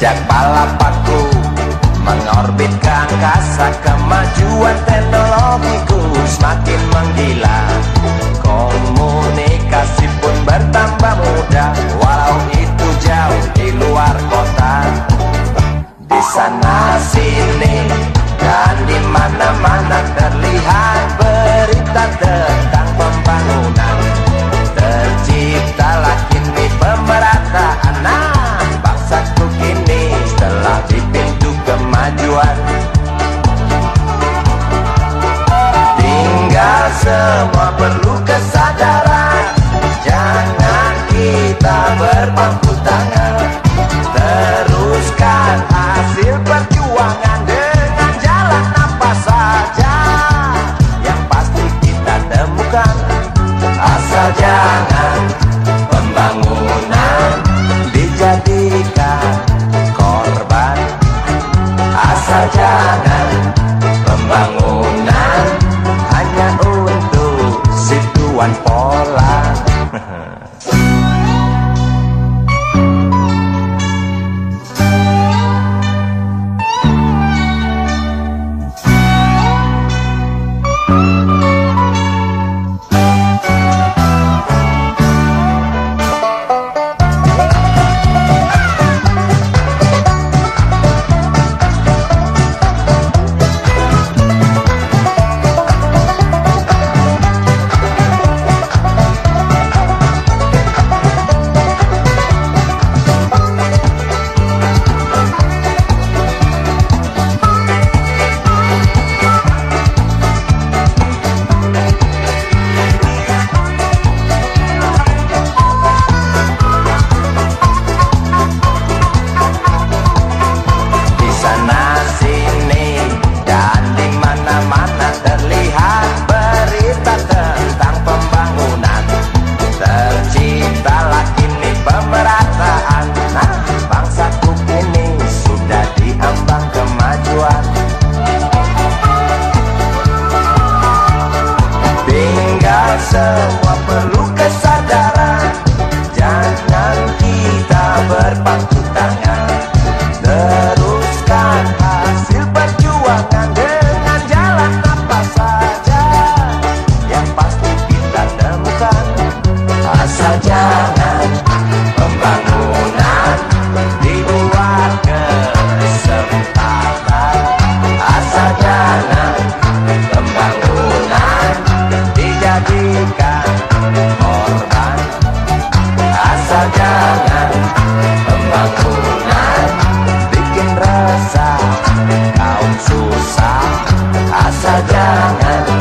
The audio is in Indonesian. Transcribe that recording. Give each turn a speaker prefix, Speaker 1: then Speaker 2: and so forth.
Speaker 1: Sejak balapaku mengorbit ke angkasa Kemajuan teknologiku semakin menggila semua perlu kesadaran. Jangan kita berpangku tangan. Teruskan hasil perjuangan Dengan jalan apa saja. Yang pasti kita temukan Asal jangan pembangunan Dijadikan korban. Asal jangan sarjana pembangunan dijadikan korban asal jangan pembangunan bikin resah kaum susah. Asal jangan